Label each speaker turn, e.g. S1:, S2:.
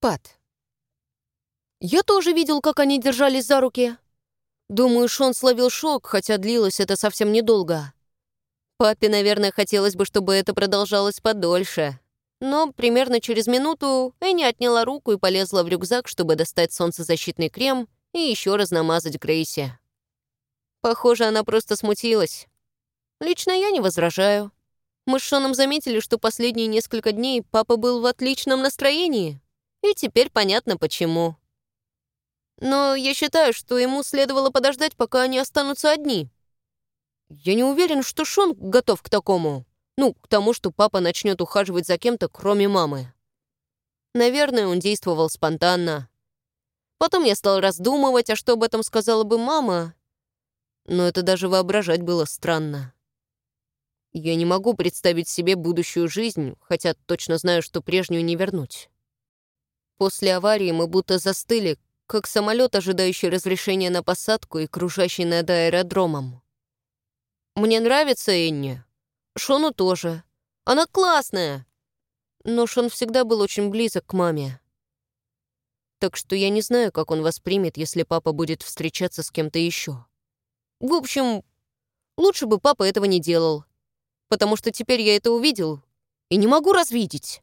S1: Пат. Я тоже видел, как они держались за руки. Думаю, Шон словил шок, хотя длилось это совсем недолго. Папе, наверное, хотелось бы, чтобы это продолжалось подольше. Но примерно через минуту Энни отняла руку и полезла в рюкзак, чтобы достать солнцезащитный крем и еще раз намазать Грейси. Похоже, она просто смутилась. Лично я не возражаю. Мы с Шоном заметили, что последние несколько дней папа был в отличном настроении. И теперь понятно, почему. Но я считаю, что ему следовало подождать, пока они останутся одни. Я не уверен, что Шон готов к такому. Ну, к тому, что папа начнет ухаживать за кем-то, кроме мамы. Наверное, он действовал спонтанно. Потом я стал раздумывать, а что об этом сказала бы мама. Но это даже воображать было странно. Я не могу представить себе будущую жизнь, хотя точно знаю, что прежнюю не вернуть. После аварии мы будто застыли, как самолет, ожидающий разрешения на посадку и кружащий над аэродромом. Мне нравится Энни. Шону тоже. Она классная. Но Шон всегда был очень близок к маме. Так что я не знаю, как он воспримет, если папа будет встречаться с кем-то еще. В общем, лучше бы папа этого не делал, потому что теперь я это увидел и не могу развидеть.